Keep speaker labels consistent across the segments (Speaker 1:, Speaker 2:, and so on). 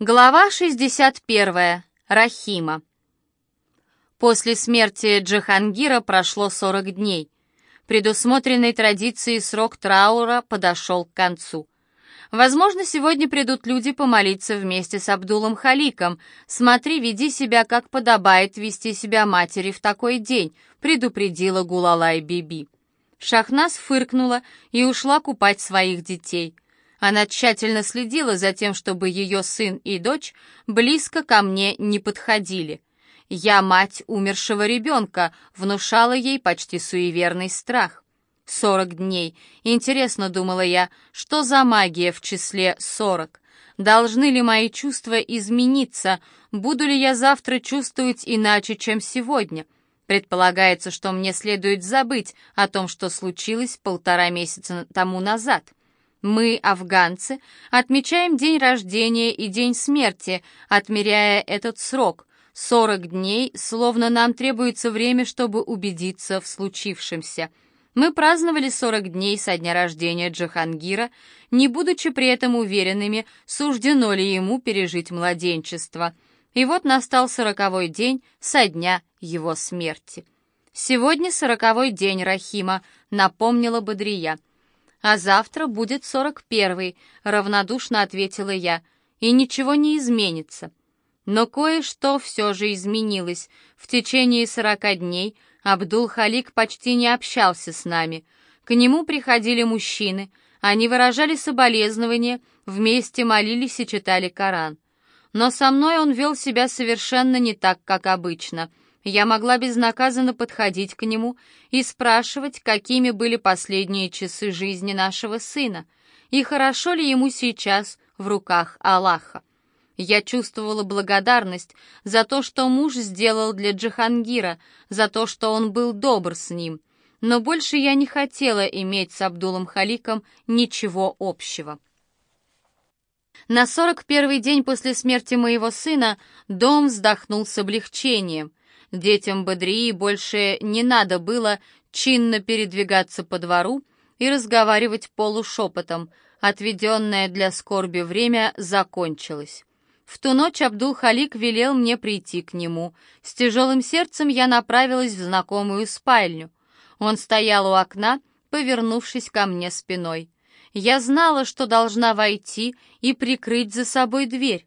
Speaker 1: Глава 61. Рахима. После смерти Джахангира прошло 40 дней. Предусмотренный традицией срок траура подошел к концу. Возможно, сегодня придут люди помолиться вместе с Абдулом Халиком. Смотри, веди себя, как подобает вести себя матери в такой день, предупредила Гулалай Биби. Шахнас фыркнула и ушла купать своих детей. Она тщательно следила за тем, чтобы ее сын и дочь близко ко мне не подходили. Я мать умершего ребенка, внушала ей почти суеверный страх. Сорок дней. Интересно, думала я, что за магия в числе сорок? Должны ли мои чувства измениться? Буду ли я завтра чувствовать иначе, чем сегодня? Предполагается, что мне следует забыть о том, что случилось полтора месяца тому назад. Мы, афганцы, отмечаем день рождения и день смерти, отмеряя этот срок. 40 дней, словно нам требуется время, чтобы убедиться в случившемся. Мы праздновали 40 дней со дня рождения Джахангира, не будучи при этом уверенными, суждено ли ему пережить младенчество. И вот настал сороковой день со дня его смерти. «Сегодня сороковой день Рахима», — напомнила Бодрия — «А завтра будет сорок первый», — равнодушно ответила я, — «и ничего не изменится». Но кое-что все же изменилось. В течение сорока дней Абдул-Халик почти не общался с нами. К нему приходили мужчины, они выражали соболезнования, вместе молились и читали Коран. Но со мной он вел себя совершенно не так, как обычно — я могла безнаказанно подходить к нему и спрашивать, какими были последние часы жизни нашего сына, и хорошо ли ему сейчас в руках Аллаха. Я чувствовала благодарность за то, что муж сделал для Джихангира, за то, что он был добр с ним, но больше я не хотела иметь с Абдулом Халиком ничего общего. На сорок первый день после смерти моего сына дом вздохнул с облегчением — Детям Бодрии больше не надо было чинно передвигаться по двору и разговаривать полушепотом. Отведенное для скорби время закончилось. В ту ночь Абдул-Халик велел мне прийти к нему. С тяжелым сердцем я направилась в знакомую спальню. Он стоял у окна, повернувшись ко мне спиной. Я знала, что должна войти и прикрыть за собой дверь.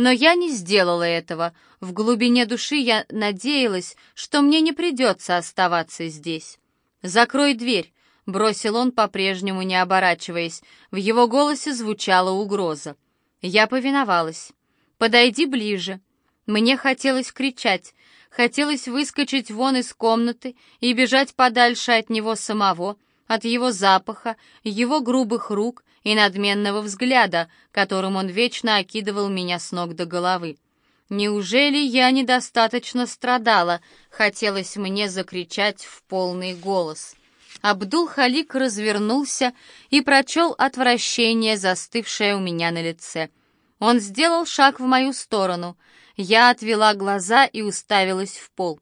Speaker 1: Но я не сделала этого. В глубине души я надеялась, что мне не придется оставаться здесь. «Закрой дверь», — бросил он, по-прежнему не оборачиваясь. В его голосе звучала угроза. Я повиновалась. «Подойди ближе». Мне хотелось кричать, хотелось выскочить вон из комнаты и бежать подальше от него самого, от его запаха, его грубых рук и надменного взгляда, которым он вечно окидывал меня с ног до головы. Неужели я недостаточно страдала? Хотелось мне закричать в полный голос. Абдул-Халик развернулся и прочел отвращение, застывшее у меня на лице. Он сделал шаг в мою сторону. Я отвела глаза и уставилась в пол.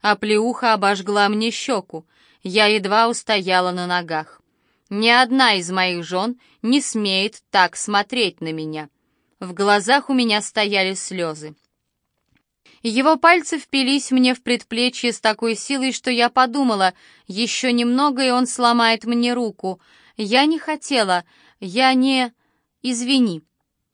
Speaker 1: А плеуха обожгла мне щеку. Я едва устояла на ногах. Ни одна из моих жен не смеет так смотреть на меня. В глазах у меня стояли слезы. Его пальцы впились мне в предплечье с такой силой, что я подумала, еще немного, и он сломает мне руку. Я не хотела, я не... Извини.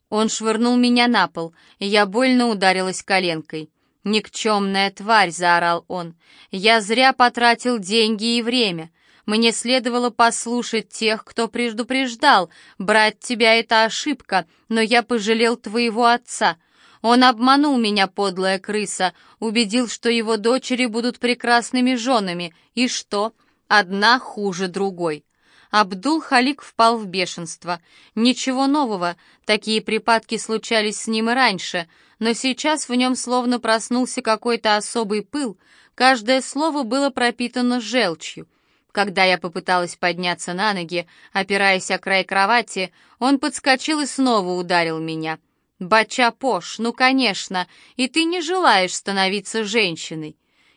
Speaker 1: Он швырнул меня на пол, и я больно ударилась коленкой. «Никчемная тварь!» — заорал он. «Я зря потратил деньги и время. Мне следовало послушать тех, кто предупреждал. Брать тебя — это ошибка, но я пожалел твоего отца. Он обманул меня, подлая крыса, убедил, что его дочери будут прекрасными женами. И что? Одна хуже другой». Абдул-Халик впал в бешенство. Ничего нового, такие припадки случались с ним и раньше, но сейчас в нем словно проснулся какой-то особый пыл, каждое слово было пропитано желчью. Когда я попыталась подняться на ноги, опираясь о край кровати, он подскочил и снова ударил меня. «Бача Пош, ну, конечно, и ты не желаешь становиться женщиной.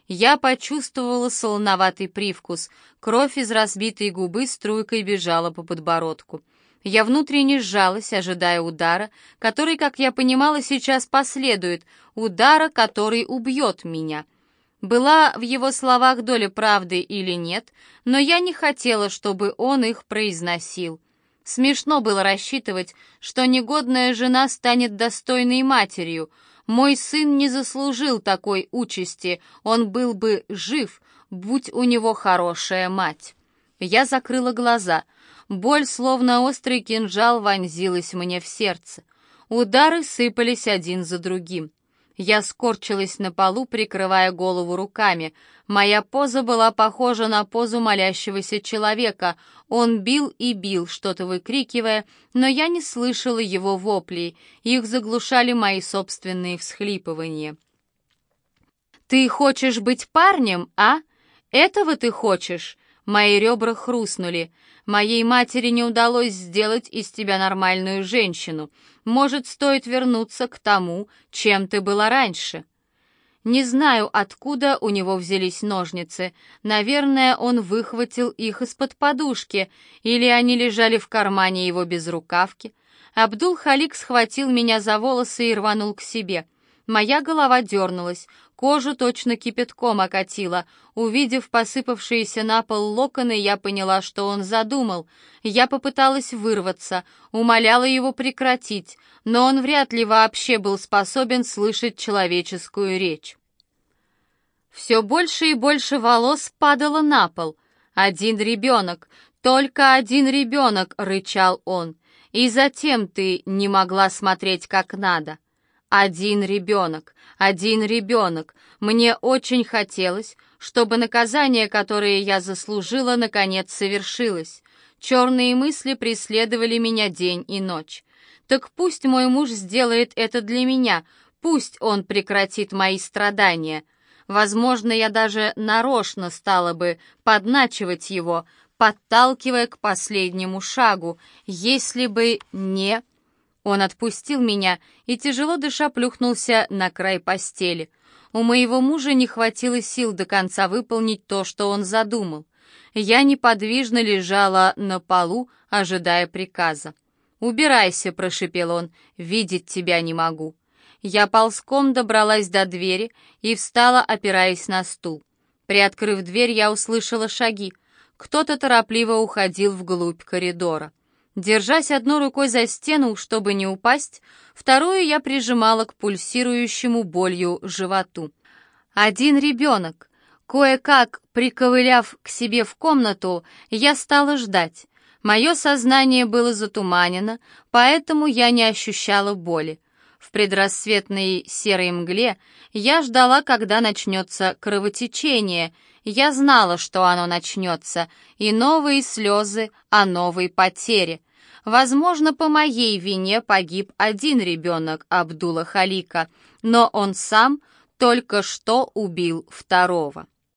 Speaker 1: Я почувствовала солоноватый привкус. Кровь из разбитой губы струйкой бежала по подбородку. Я внутренне сжалась, ожидая удара, который, как я понимала, сейчас последует, удара, который убьет меня. Была в его словах доля правды или нет, но я не хотела, чтобы он их произносил. Смешно было рассчитывать, что негодная жена станет достойной матерью. Мой сын не заслужил такой участи, он был бы жив, будь у него хорошая мать. Я закрыла глаза. Боль, словно острый кинжал, вонзилась мне в сердце. Удары сыпались один за другим. Я скорчилась на полу, прикрывая голову руками. Моя поза была похожа на позу молящегося человека. Он бил и бил, что-то выкрикивая, но я не слышала его воплей. Их заглушали мои собственные всхлипывания. «Ты хочешь быть парнем, а? Этого ты хочешь?» Мои ребра хрустнули. Моей матери не удалось сделать из тебя нормальную женщину. Может, стоит вернуться к тому, чем ты была раньше. Не знаю, откуда у него взялись ножницы. Наверное, он выхватил их из-под подушки, или они лежали в кармане его безрукавки. Абдул-Халик схватил меня за волосы и рванул к себе. Моя голова дернулась, кожу точно кипятком окатила. Увидев посыпавшиеся на пол локоны, я поняла, что он задумал. Я попыталась вырваться, умоляла его прекратить, но он вряд ли вообще был способен слышать человеческую речь. Все больше и больше волос падало на пол. «Один ребенок, только один ребенок!» — рычал он. «И затем ты не могла смотреть как надо». Один ребенок, один ребенок. Мне очень хотелось, чтобы наказание, которое я заслужила, наконец совершилось. Черные мысли преследовали меня день и ночь. Так пусть мой муж сделает это для меня, пусть он прекратит мои страдания. Возможно, я даже нарочно стала бы подначивать его, подталкивая к последнему шагу, если бы не... Он отпустил меня и, тяжело дыша, плюхнулся на край постели. У моего мужа не хватило сил до конца выполнить то, что он задумал. Я неподвижно лежала на полу, ожидая приказа. «Убирайся», — прошипел он, — «видеть тебя не могу». Я ползком добралась до двери и встала, опираясь на стул. Приоткрыв дверь, я услышала шаги. Кто-то торопливо уходил вглубь коридора. Держась одной рукой за стену, чтобы не упасть, вторую я прижимала к пульсирующему болью животу. Один ребенок. Кое-как, приковыляв к себе в комнату, я стала ждать. Мое сознание было затуманено, поэтому я не ощущала боли. В предрассветной серой мгле я ждала, когда начнется кровотечение. Я знала, что оно начнется, и новые слезы о новой потере. Возможно, по моей вине погиб один ребенок Абдула Халика, но он сам только что убил второго.